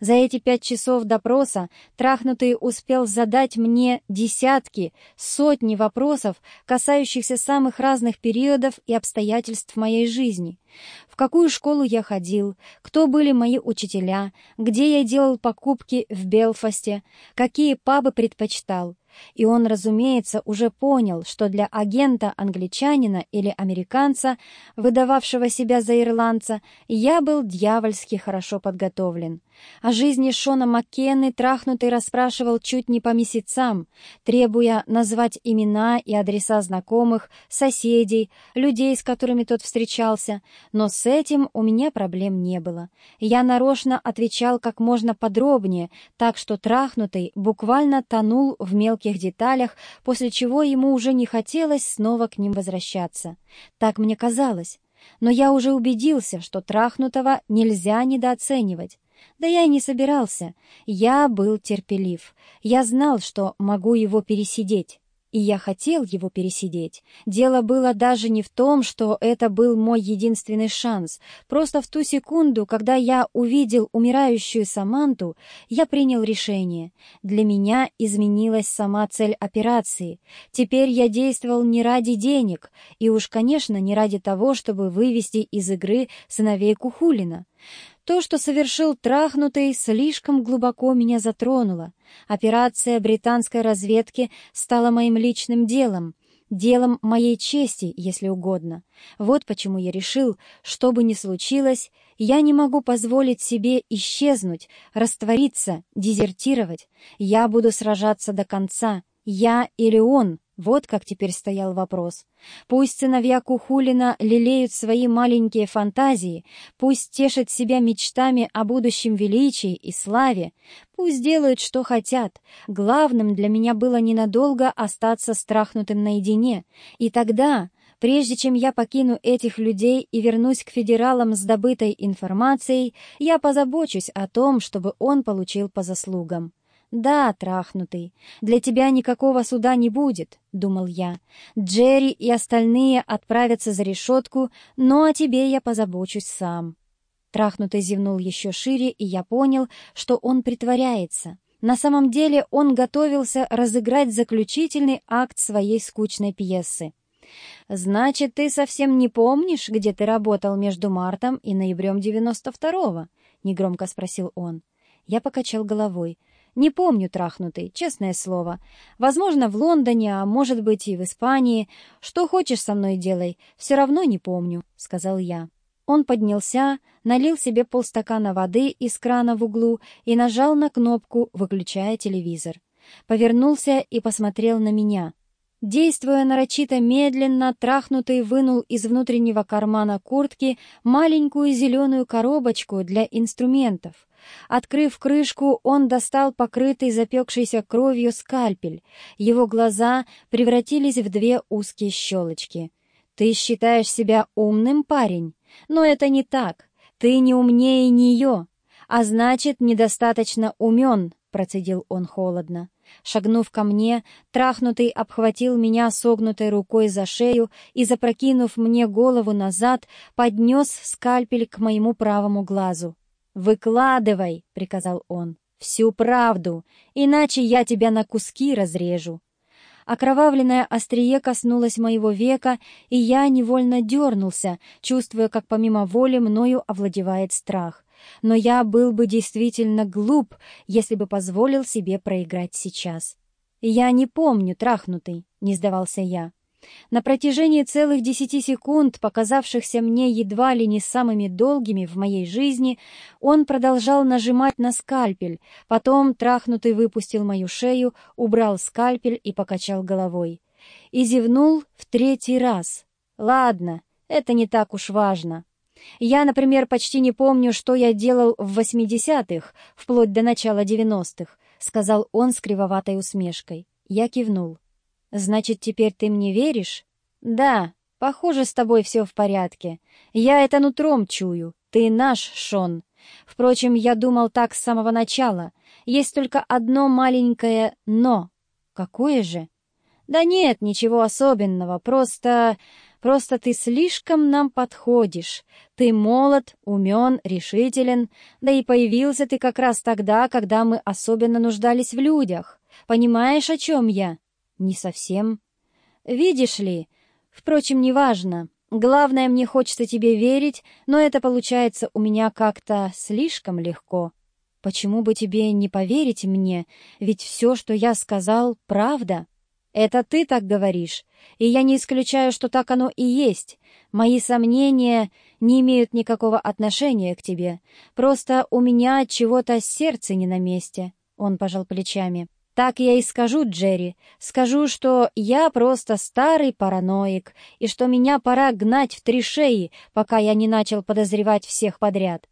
За эти пять часов допроса трахнутый успел задать мне десятки, сотни вопросов, касающихся самых разных периодов и обстоятельств моей жизни. Какую школу я ходил, кто были мои учителя, где я делал покупки в Белфасте, какие пабы предпочитал. И он, разумеется, уже понял, что для агента-англичанина или американца, выдававшего себя за ирландца, я был дьявольски хорошо подготовлен. О жизни Шона Маккенны трахнутый расспрашивал чуть не по месяцам, требуя назвать имена и адреса знакомых, соседей, людей, с которыми тот встречался, но с этим у меня проблем не было. Я нарочно отвечал как можно подробнее, так что трахнутый буквально тонул в мелких деталях, после чего ему уже не хотелось снова к ним возвращаться. Так мне казалось. Но я уже убедился, что трахнутого нельзя недооценивать. Да я и не собирался. Я был терпелив. Я знал, что могу его пересидеть. И я хотел его пересидеть. Дело было даже не в том, что это был мой единственный шанс. Просто в ту секунду, когда я увидел умирающую Саманту, я принял решение. Для меня изменилась сама цель операции. Теперь я действовал не ради денег, и уж, конечно, не ради того, чтобы вывести из игры сыновей Кухулина. То, что совершил трахнутый, слишком глубоко меня затронуло. Операция британской разведки стала моим личным делом, делом моей чести, если угодно. Вот почему я решил, что бы ни случилось, я не могу позволить себе исчезнуть, раствориться, дезертировать. Я буду сражаться до конца, я или он, вот как теперь стоял вопрос. Пусть сыновья Кухулина лелеют свои маленькие фантазии, пусть тешат себя мечтами о будущем величии и славе, пусть делают, что хотят. Главным для меня было ненадолго остаться страхнутым наедине, и тогда, прежде чем я покину этих людей и вернусь к федералам с добытой информацией, я позабочусь о том, чтобы он получил по заслугам. «Да, трахнутый, для тебя никакого суда не будет», — думал я. «Джерри и остальные отправятся за решетку, но о тебе я позабочусь сам». Трахнутый зевнул еще шире, и я понял, что он притворяется. На самом деле он готовился разыграть заключительный акт своей скучной пьесы. «Значит, ты совсем не помнишь, где ты работал между мартом и ноябрем 92-го?» — негромко спросил он. Я покачал головой. Не помню трахнутый, честное слово. Возможно, в Лондоне, а может быть и в Испании. Что хочешь со мной делай, все равно не помню», — сказал я. Он поднялся, налил себе полстакана воды из крана в углу и нажал на кнопку, выключая телевизор. Повернулся и посмотрел на меня. Действуя нарочито медленно, трахнутый вынул из внутреннего кармана куртки маленькую зеленую коробочку для инструментов. Открыв крышку, он достал покрытый запекшейся кровью скальпель. Его глаза превратились в две узкие щелочки. «Ты считаешь себя умным, парень? Но это не так. Ты не умнее нее, а значит, недостаточно умен», — процедил он холодно. Шагнув ко мне, трахнутый обхватил меня согнутой рукой за шею и, запрокинув мне голову назад, поднес скальпель к моему правому глазу. «Выкладывай», — приказал он, — «всю правду, иначе я тебя на куски разрежу». Окровавленное острие коснулось моего века, и я невольно дернулся, чувствуя, как помимо воли мною овладевает страх. Но я был бы действительно глуп, если бы позволил себе проиграть сейчас. «Я не помню, трахнутый», — не сдавался я. На протяжении целых десяти секунд, показавшихся мне едва ли не самыми долгими в моей жизни, он продолжал нажимать на скальпель, потом, трахнутый, выпустил мою шею, убрал скальпель и покачал головой. И зевнул в третий раз. «Ладно, это не так уж важно. Я, например, почти не помню, что я делал в восьмидесятых, вплоть до начала девяностых», — сказал он с кривоватой усмешкой. Я кивнул. «Значит, теперь ты мне веришь?» «Да, похоже, с тобой все в порядке. Я это нутром чую. Ты наш, Шон. Впрочем, я думал так с самого начала. Есть только одно маленькое «но». Какое же?» «Да нет, ничего особенного, просто... Просто ты слишком нам подходишь. Ты молод, умен, решителен, да и появился ты как раз тогда, когда мы особенно нуждались в людях. Понимаешь, о чем я?» «Не совсем». «Видишь ли, впрочем, неважно. Главное, мне хочется тебе верить, но это получается у меня как-то слишком легко. Почему бы тебе не поверить мне, ведь все, что я сказал, правда?» Это ты так говоришь, и я не исключаю, что так оно и есть. Мои сомнения не имеют никакого отношения к тебе. Просто у меня чего-то сердце не на месте. Он пожал плечами. Так я и скажу Джерри. Скажу, что я просто старый параноик, и что меня пора гнать в три шеи, пока я не начал подозревать всех подряд.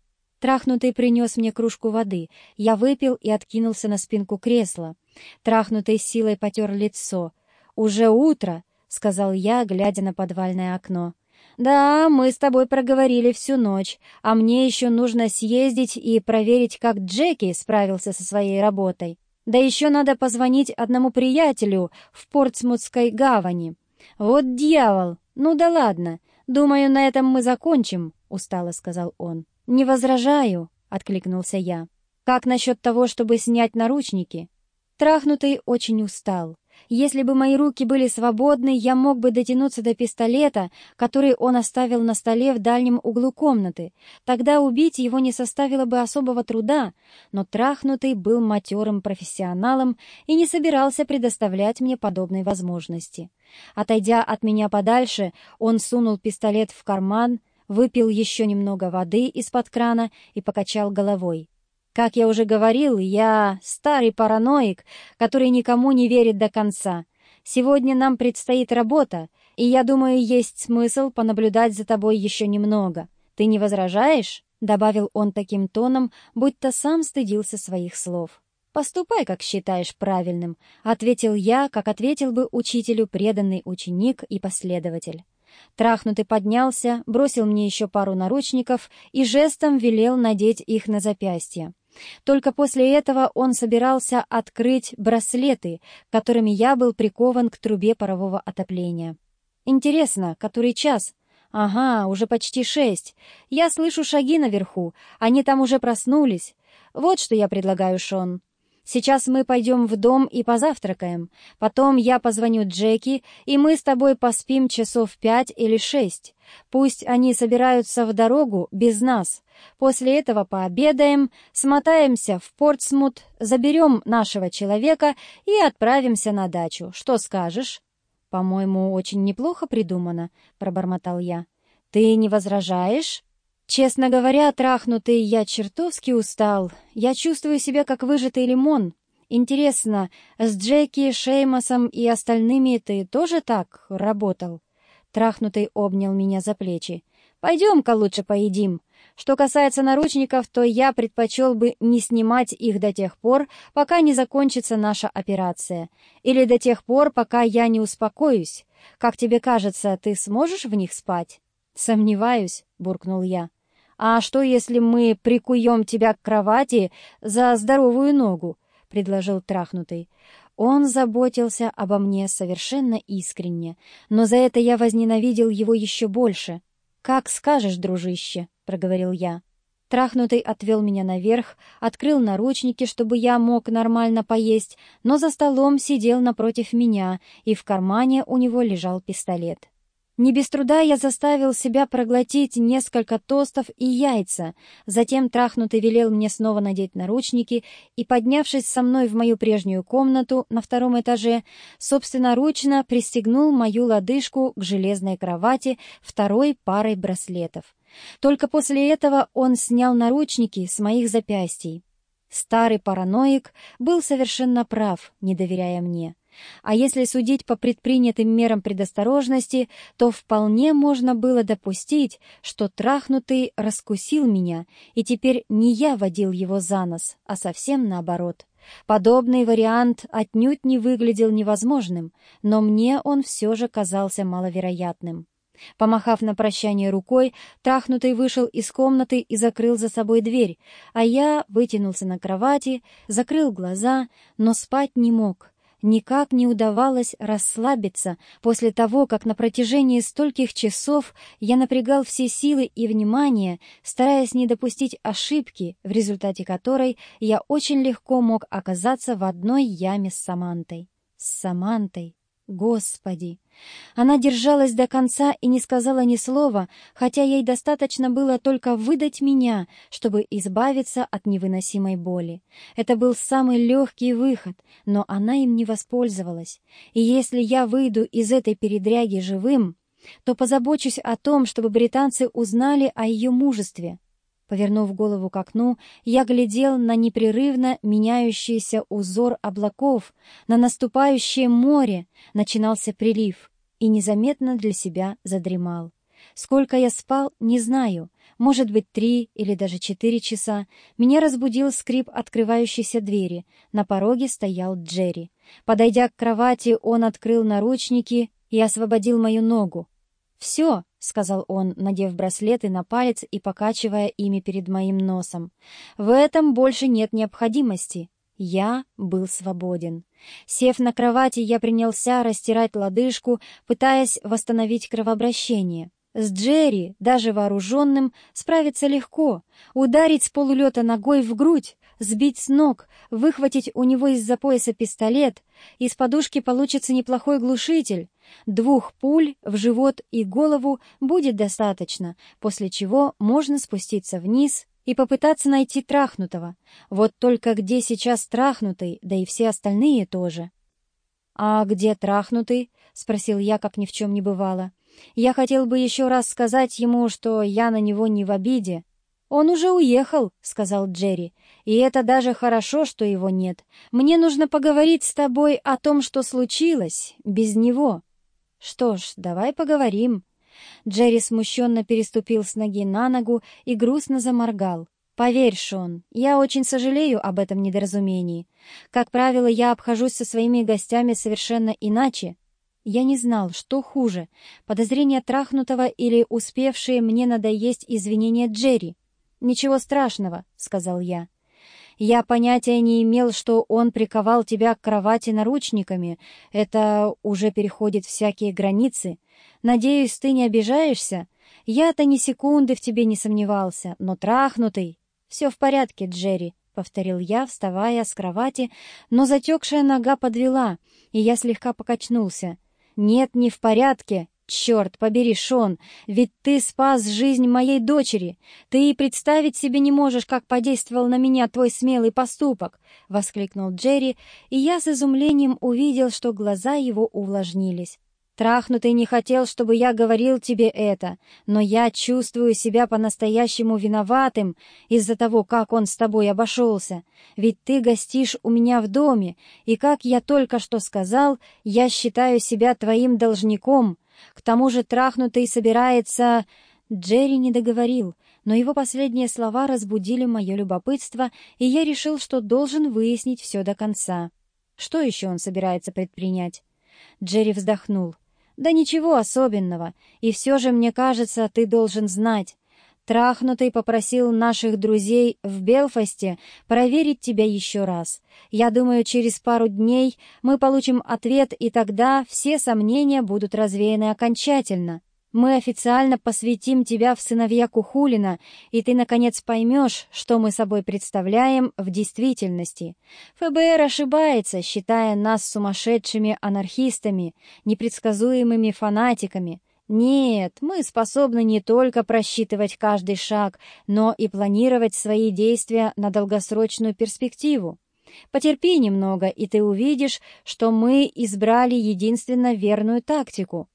Трахнутый принес мне кружку воды. Я выпил и откинулся на спинку кресла. Трахнутый силой потер лицо. «Уже утро», — сказал я, глядя на подвальное окно. «Да, мы с тобой проговорили всю ночь, а мне еще нужно съездить и проверить, как Джеки справился со своей работой. Да еще надо позвонить одному приятелю в Портсмутской гавани. Вот дьявол! Ну да ладно, думаю, на этом мы закончим», — устало сказал он. «Не возражаю», — откликнулся я. «Как насчет того, чтобы снять наручники?» Трахнутый очень устал. Если бы мои руки были свободны, я мог бы дотянуться до пистолета, который он оставил на столе в дальнем углу комнаты. Тогда убить его не составило бы особого труда, но трахнутый был матерым профессионалом и не собирался предоставлять мне подобной возможности. Отойдя от меня подальше, он сунул пистолет в карман, выпил еще немного воды из-под крана и покачал головой. Как я уже говорил, я старый параноик, который никому не верит до конца. Сегодня нам предстоит работа, и я думаю, есть смысл понаблюдать за тобой еще немного. Ты не возражаешь?» — добавил он таким тоном, будто сам стыдился своих слов. «Поступай, как считаешь правильным», — ответил я, как ответил бы учителю преданный ученик и последователь. Трахнутый поднялся, бросил мне еще пару наручников и жестом велел надеть их на запястье. Только после этого он собирался открыть браслеты, которыми я был прикован к трубе парового отопления. «Интересно, который час?» «Ага, уже почти шесть. Я слышу шаги наверху. Они там уже проснулись. Вот что я предлагаю, Шон. Сейчас мы пойдем в дом и позавтракаем. Потом я позвоню Джеки, и мы с тобой поспим часов пять или шесть. Пусть они собираются в дорогу без нас. После этого пообедаем, смотаемся в Портсмут, заберем нашего человека и отправимся на дачу. Что скажешь?» «По-моему, очень неплохо придумано», — пробормотал я. «Ты не возражаешь?» Честно говоря, трахнутый, я чертовски устал. Я чувствую себя как выжатый лимон. Интересно, с Джеки, Шеймосом и остальными ты тоже так работал? Трахнутый обнял меня за плечи. «Пойдем-ка лучше поедим. Что касается наручников, то я предпочел бы не снимать их до тех пор, пока не закончится наша операция. Или до тех пор, пока я не успокоюсь. Как тебе кажется, ты сможешь в них спать?» «Сомневаюсь», — буркнул я. «А что, если мы прикуем тебя к кровати за здоровую ногу?» — предложил трахнутый. Он заботился обо мне совершенно искренне, но за это я возненавидел его еще больше. «Как скажешь, дружище», — проговорил я. Трахнутый отвел меня наверх, открыл наручники, чтобы я мог нормально поесть, но за столом сидел напротив меня, и в кармане у него лежал пистолет. Не без труда я заставил себя проглотить несколько тостов и яйца, затем трахнутый велел мне снова надеть наручники и, поднявшись со мной в мою прежнюю комнату на втором этаже, собственноручно пристегнул мою лодыжку к железной кровати второй парой браслетов. Только после этого он снял наручники с моих запястий. Старый параноик был совершенно прав, не доверяя мне. А если судить по предпринятым мерам предосторожности, то вполне можно было допустить, что трахнутый раскусил меня, и теперь не я водил его за нос, а совсем наоборот. Подобный вариант отнюдь не выглядел невозможным, но мне он все же казался маловероятным. Помахав на прощание рукой, трахнутый вышел из комнаты и закрыл за собой дверь, а я вытянулся на кровати, закрыл глаза, но спать не мог — Никак не удавалось расслабиться после того, как на протяжении стольких часов я напрягал все силы и внимание, стараясь не допустить ошибки, в результате которой я очень легко мог оказаться в одной яме с Самантой. С Самантой. Господи! Она держалась до конца и не сказала ни слова, хотя ей достаточно было только выдать меня, чтобы избавиться от невыносимой боли. Это был самый легкий выход, но она им не воспользовалась. И если я выйду из этой передряги живым, то позабочусь о том, чтобы британцы узнали о ее мужестве. Повернув голову к окну, я глядел на непрерывно меняющийся узор облаков, на наступающее море, начинался прилив, и незаметно для себя задремал. Сколько я спал, не знаю, может быть, три или даже четыре часа. Меня разбудил скрип открывающейся двери. На пороге стоял Джерри. Подойдя к кровати, он открыл наручники и освободил мою ногу. «Все», — сказал он, надев браслеты на палец и покачивая ими перед моим носом. «В этом больше нет необходимости». Я был свободен. Сев на кровати, я принялся растирать лодыжку, пытаясь восстановить кровообращение. С Джерри, даже вооруженным, справиться легко. Ударить с полулета ногой в грудь, сбить с ног, выхватить у него из-за пояса пистолет. Из подушки получится неплохой глушитель. Двух пуль в живот и голову будет достаточно, после чего можно спуститься вниз и попытаться найти трахнутого. Вот только где сейчас трахнутый, да и все остальные тоже. «А где трахнутый?» — спросил я, как ни в чем не бывало. «Я хотел бы еще раз сказать ему, что я на него не в обиде». «Он уже уехал», — сказал Джерри. «И это даже хорошо, что его нет. Мне нужно поговорить с тобой о том, что случилось, без него». «Что ж, давай поговорим». Джерри смущенно переступил с ноги на ногу и грустно заморгал. «Поверь, Шон, я очень сожалею об этом недоразумении. Как правило, я обхожусь со своими гостями совершенно иначе. Я не знал, что хуже — подозрение трахнутого или успевшие мне надоесть извинения Джерри. «Ничего страшного», — сказал я. Я понятия не имел, что он приковал тебя к кровати наручниками. Это уже переходит всякие границы. Надеюсь, ты не обижаешься? Я-то ни секунды в тебе не сомневался, но трахнутый. Все в порядке, Джерри, — повторил я, вставая с кровати, но затекшая нога подвела, и я слегка покачнулся. «Нет, не в порядке. «Черт побери, Шон, ведь ты спас жизнь моей дочери! Ты и представить себе не можешь, как подействовал на меня твой смелый поступок!» — воскликнул Джерри, и я с изумлением увидел, что глаза его увлажнились. «Трахнутый не хотел, чтобы я говорил тебе это, но я чувствую себя по-настоящему виноватым из-за того, как он с тобой обошелся. Ведь ты гостишь у меня в доме, и, как я только что сказал, я считаю себя твоим должником». К тому же трахнутый собирается...» Джерри не договорил, но его последние слова разбудили мое любопытство, и я решил, что должен выяснить все до конца. Что еще он собирается предпринять? Джерри вздохнул. «Да ничего особенного, и все же, мне кажется, ты должен знать. Трахнутый попросил наших друзей в Белфасте проверить тебя еще раз. Я думаю, через пару дней мы получим ответ, и тогда все сомнения будут развеяны окончательно. Мы официально посвятим тебя в сыновья Кухулина, и ты, наконец, поймешь, что мы собой представляем в действительности. ФБР ошибается, считая нас сумасшедшими анархистами, непредсказуемыми фанатиками. Нет, мы способны не только просчитывать каждый шаг, но и планировать свои действия на долгосрочную перспективу. Потерпи немного, и ты увидишь, что мы избрали единственно верную тактику.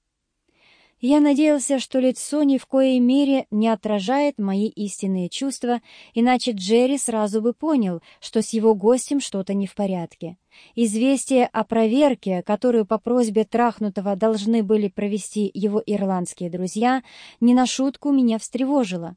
Я надеялся, что лицо ни в коей мере не отражает мои истинные чувства, иначе Джерри сразу бы понял, что с его гостем что-то не в порядке. Известие о проверке, которую по просьбе трахнутого должны были провести его ирландские друзья, не на шутку меня встревожило.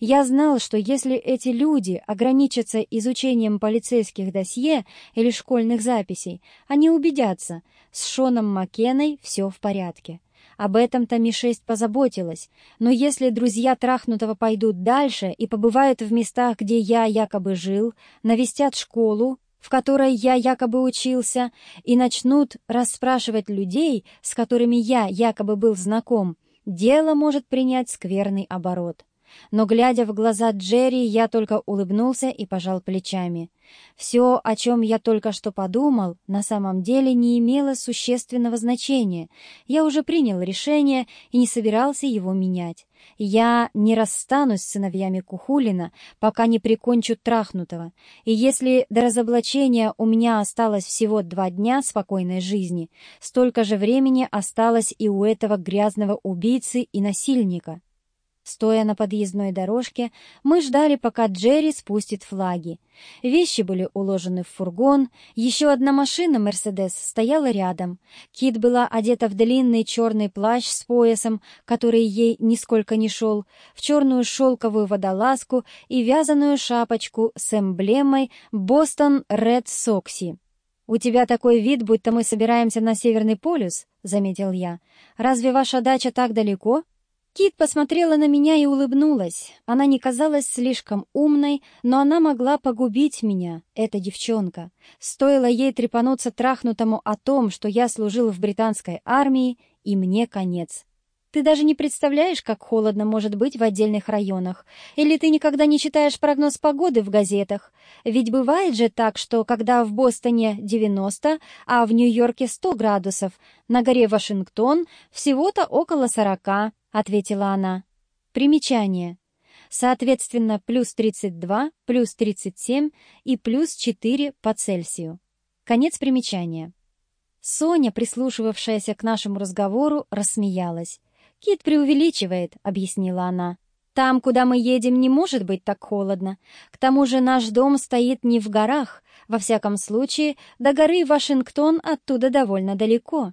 Я знал, что если эти люди ограничатся изучением полицейских досье или школьных записей, они убедятся, с Шоном Маккеной все в порядке. Об этом-то Ми-6 позаботилась, но если друзья Трахнутого пойдут дальше и побывают в местах, где я якобы жил, навестят школу, в которой я якобы учился, и начнут расспрашивать людей, с которыми я якобы был знаком, дело может принять скверный оборот. Но, глядя в глаза Джерри, я только улыбнулся и пожал плечами. Все, о чем я только что подумал, на самом деле не имело существенного значения. Я уже принял решение и не собирался его менять. Я не расстанусь с сыновьями Кухулина, пока не прикончу трахнутого. И если до разоблачения у меня осталось всего два дня спокойной жизни, столько же времени осталось и у этого грязного убийцы и насильника. Стоя на подъездной дорожке, мы ждали, пока Джерри спустит флаги. Вещи были уложены в фургон, еще одна машина «Мерседес» стояла рядом. Кит была одета в длинный черный плащ с поясом, который ей нисколько не шел, в черную шелковую водолазку и вязаную шапочку с эмблемой «Бостон Ред Сокси». «У тебя такой вид, будто мы собираемся на Северный полюс», — заметил я. «Разве ваша дача так далеко?» Кит посмотрела на меня и улыбнулась. Она не казалась слишком умной, но она могла погубить меня, эта девчонка. Стоило ей трепануться трахнутому о том, что я служил в британской армии, и мне конец. Ты даже не представляешь, как холодно может быть в отдельных районах. Или ты никогда не читаешь прогноз погоды в газетах. Ведь бывает же так, что когда в Бостоне 90, а в Нью-Йорке 100 градусов, на горе Вашингтон всего-то около 40, — ответила она. Примечание. Соответственно, плюс 32, плюс 37 и плюс 4 по Цельсию. Конец примечания. Соня, прислушивавшаяся к нашему разговору, рассмеялась. «Кит преувеличивает», — объяснила она. «Там, куда мы едем, не может быть так холодно. К тому же наш дом стоит не в горах. Во всяком случае, до горы Вашингтон оттуда довольно далеко.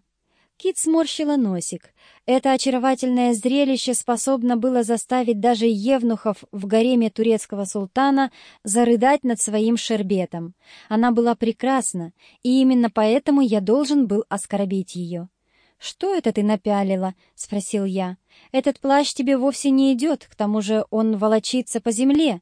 Кит сморщила носик. Это очаровательное зрелище способно было заставить даже евнухов в гареме турецкого султана зарыдать над своим шербетом. Она была прекрасна, и именно поэтому я должен был оскорбить ее. «Что это ты напялила?» — спросил я. «Этот плащ тебе вовсе не идет, к тому же он волочится по земле».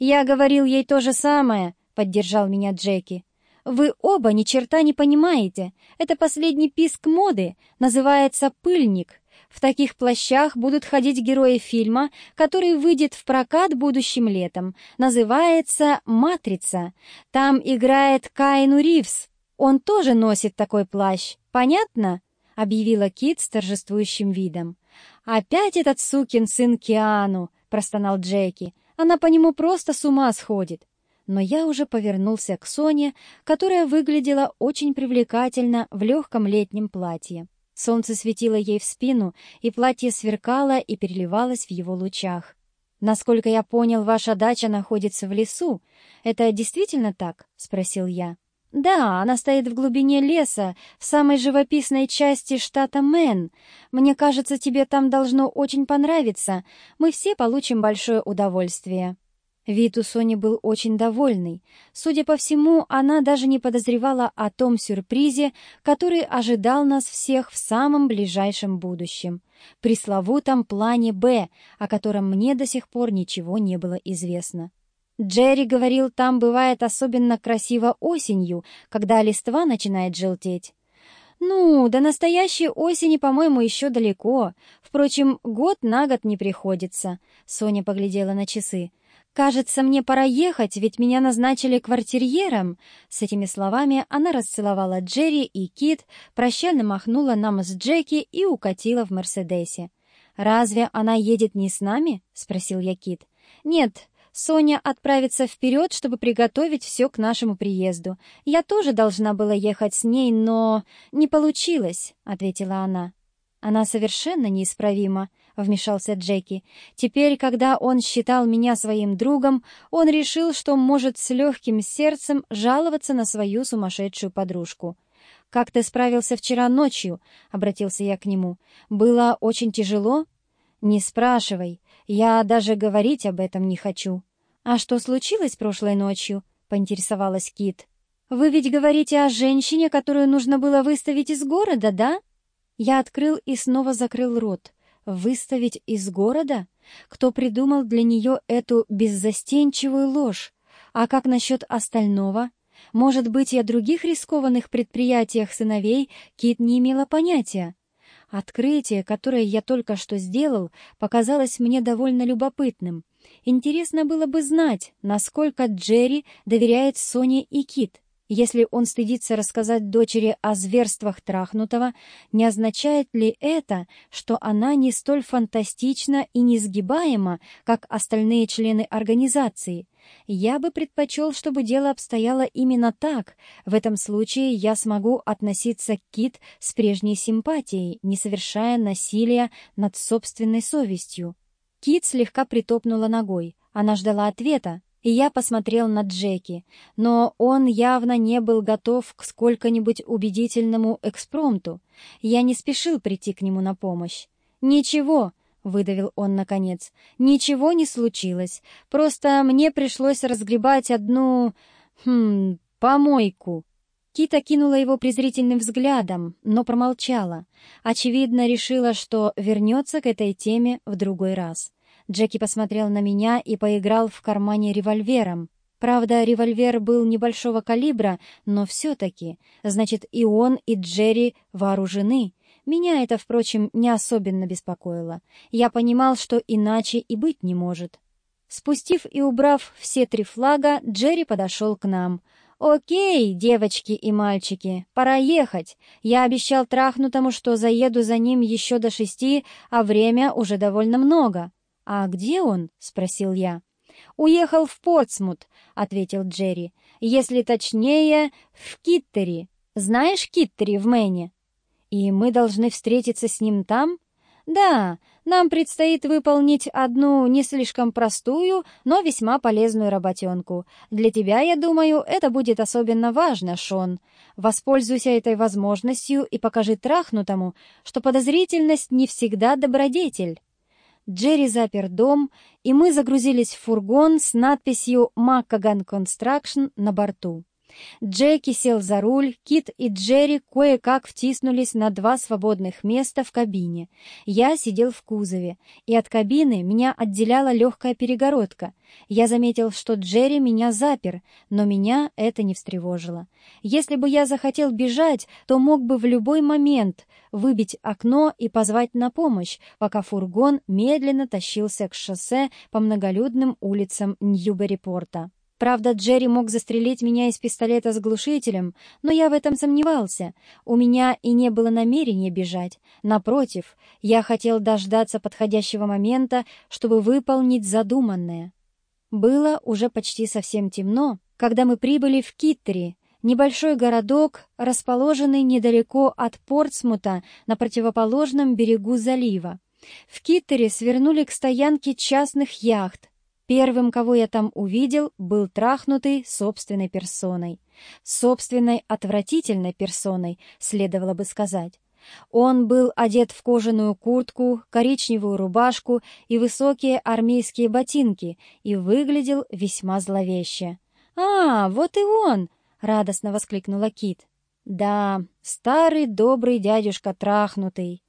«Я говорил ей то же самое», — поддержал меня Джеки. Вы оба ни черта не понимаете. Это последний писк моды, называется «пыльник». В таких плащах будут ходить герои фильма, который выйдет в прокат будущим летом. Называется «Матрица». Там играет Кайну Ривз. Он тоже носит такой плащ. Понятно? — объявила Кит с торжествующим видом. «Опять этот сукин сын Киану!» — простонал Джеки. «Она по нему просто с ума сходит но я уже повернулся к Соне, которая выглядела очень привлекательно в легком летнем платье. Солнце светило ей в спину, и платье сверкало и переливалось в его лучах. «Насколько я понял, ваша дача находится в лесу. Это действительно так?» — спросил я. «Да, она стоит в глубине леса, в самой живописной части штата Мэн. Мне кажется, тебе там должно очень понравиться. Мы все получим большое удовольствие». Вид у Сони был очень довольный. Судя по всему, она даже не подозревала о том сюрпризе, который ожидал нас всех в самом ближайшем будущем. Пресловутом плане «Б», о котором мне до сих пор ничего не было известно. Джерри говорил, там бывает особенно красиво осенью, когда листва начинает желтеть. «Ну, до настоящей осени, по-моему, еще далеко. Впрочем, год на год не приходится», — Соня поглядела на часы. «Кажется, мне пора ехать, ведь меня назначили квартирьером». С этими словами она расцеловала Джерри и Кит, прощально махнула нам с Джеки и укатила в Мерседесе. «Разве она едет не с нами?» — спросил я Кит. «Нет, Соня отправится вперед, чтобы приготовить все к нашему приезду. Я тоже должна была ехать с ней, но не получилось», — ответила она. «Она совершенно неисправима», — вмешался Джеки. «Теперь, когда он считал меня своим другом, он решил, что может с легким сердцем жаловаться на свою сумасшедшую подружку». «Как ты справился вчера ночью?» — обратился я к нему. «Было очень тяжело?» «Не спрашивай. Я даже говорить об этом не хочу». «А что случилось прошлой ночью?» — поинтересовалась Кит. «Вы ведь говорите о женщине, которую нужно было выставить из города, да?» Я открыл и снова закрыл рот. Выставить из города? Кто придумал для нее эту беззастенчивую ложь? А как насчет остального? Может быть, о других рискованных предприятиях сыновей Кит не имела понятия. Открытие, которое я только что сделал, показалось мне довольно любопытным. Интересно было бы знать, насколько Джерри доверяет Соне и Кит. Если он стыдится рассказать дочери о зверствах Трахнутого, не означает ли это, что она не столь фантастична и несгибаема, как остальные члены организации? Я бы предпочел, чтобы дело обстояло именно так. В этом случае я смогу относиться к Кит с прежней симпатией, не совершая насилия над собственной совестью. Кит слегка притопнула ногой. Она ждала ответа, и я посмотрел на Джеки, но он явно не был готов к сколько-нибудь убедительному экспромту. Я не спешил прийти к нему на помощь. «Ничего», — выдавил он наконец, — «ничего не случилось. Просто мне пришлось разгребать одну... хм... помойку». Кита кинула его презрительным взглядом, но промолчала. Очевидно, решила, что вернется к этой теме в другой раз. Джеки посмотрел на меня и поиграл в кармане револьвером. Правда, револьвер был небольшого калибра, но все-таки. Значит, и он, и Джерри вооружены. Меня это, впрочем, не особенно беспокоило. Я понимал, что иначе и быть не может. Спустив и убрав все три флага, Джерри подошел к нам. «Окей, девочки и мальчики, пора ехать. Я обещал трахнутому, что заеду за ним еще до шести, а время уже довольно много». «А где он?» — спросил я. «Уехал в Портсмут», — ответил Джерри. «Если точнее, в Киттери. Знаешь Киттери в Мэне?» «И мы должны встретиться с ним там?» «Да, нам предстоит выполнить одну не слишком простую, но весьма полезную работенку. Для тебя, я думаю, это будет особенно важно, Шон. Воспользуйся этой возможностью и покажи трахнутому, что подозрительность не всегда добродетель». Джерри запер дом, и мы загрузились в фургон с надписью «Маккаган Construction» на борту. Джеки сел за руль, Кит и Джерри кое-как втиснулись на два свободных места в кабине. Я сидел в кузове, и от кабины меня отделяла легкая перегородка. Я заметил, что Джерри меня запер, но меня это не встревожило. Если бы я захотел бежать, то мог бы в любой момент выбить окно и позвать на помощь, пока фургон медленно тащился к шоссе по многолюдным улицам Ньюберри-порта. Правда, Джерри мог застрелить меня из пистолета с глушителем, но я в этом сомневался. У меня и не было намерения бежать. Напротив, я хотел дождаться подходящего момента, чтобы выполнить задуманное. Было уже почти совсем темно, когда мы прибыли в Киттери, небольшой городок, расположенный недалеко от Портсмута на противоположном берегу залива. В Киттере свернули к стоянке частных яхт, Первым, кого я там увидел, был трахнутый собственной персоной. Собственной отвратительной персоной, следовало бы сказать. Он был одет в кожаную куртку, коричневую рубашку и высокие армейские ботинки и выглядел весьма зловеще. «А, вот и он!» — радостно воскликнула Кит. «Да, старый добрый дядюшка трахнутый».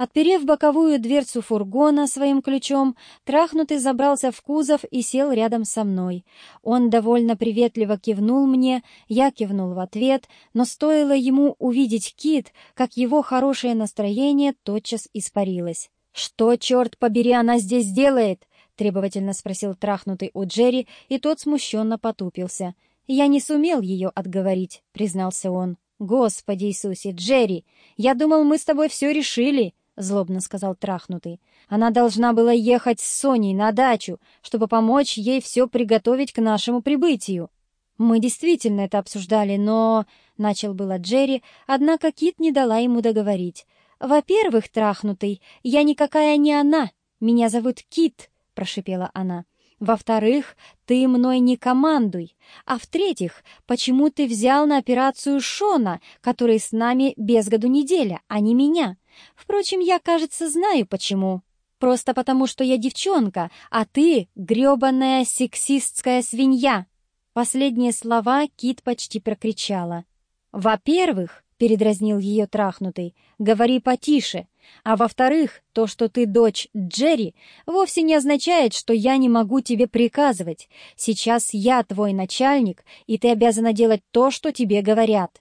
Отперев боковую дверцу фургона своим ключом, трахнутый забрался в кузов и сел рядом со мной. Он довольно приветливо кивнул мне, я кивнул в ответ, но стоило ему увидеть кит, как его хорошее настроение тотчас испарилось. «Что, черт побери, она здесь делает?» — требовательно спросил трахнутый у Джерри, и тот смущенно потупился. «Я не сумел ее отговорить», — признался он. «Господи Иисусе, Джерри, я думал, мы с тобой все решили!» — злобно сказал трахнутый. «Она должна была ехать с Соней на дачу, чтобы помочь ей все приготовить к нашему прибытию». «Мы действительно это обсуждали, но...» — начал было Джерри, однако Кит не дала ему договорить. «Во-первых, трахнутый, я никакая не она. Меня зовут Кит», — прошипела она. Во-вторых, ты мной не командуй. А в-третьих, почему ты взял на операцию Шона, который с нами без году неделя, а не меня? Впрочем, я, кажется, знаю почему. Просто потому, что я девчонка, а ты — грёбаная сексистская свинья!» Последние слова Кит почти прокричала. «Во-первых, — передразнил ее трахнутый, — говори потише. А во-вторых, то, что ты дочь Джерри, вовсе не означает, что я не могу тебе приказывать. Сейчас я твой начальник, и ты обязана делать то, что тебе говорят».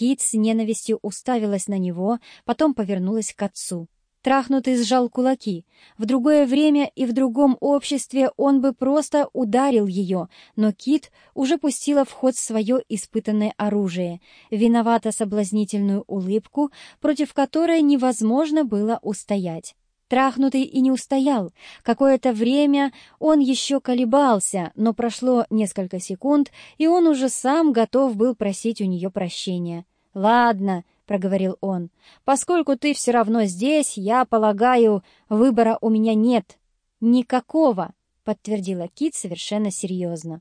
Кит с ненавистью уставилась на него, потом повернулась к отцу. Трахнутый сжал кулаки. В другое время и в другом обществе он бы просто ударил ее, но Кит уже пустила в ход свое испытанное оружие, виновато соблазнительную улыбку, против которой невозможно было устоять. Трахнутый и не устоял. Какое-то время он еще колебался, но прошло несколько секунд, и он уже сам готов был просить у нее прощения. «Ладно», проговорил он. «Поскольку ты все равно здесь, я полагаю, выбора у меня нет». «Никакого», — подтвердила Кит совершенно серьезно.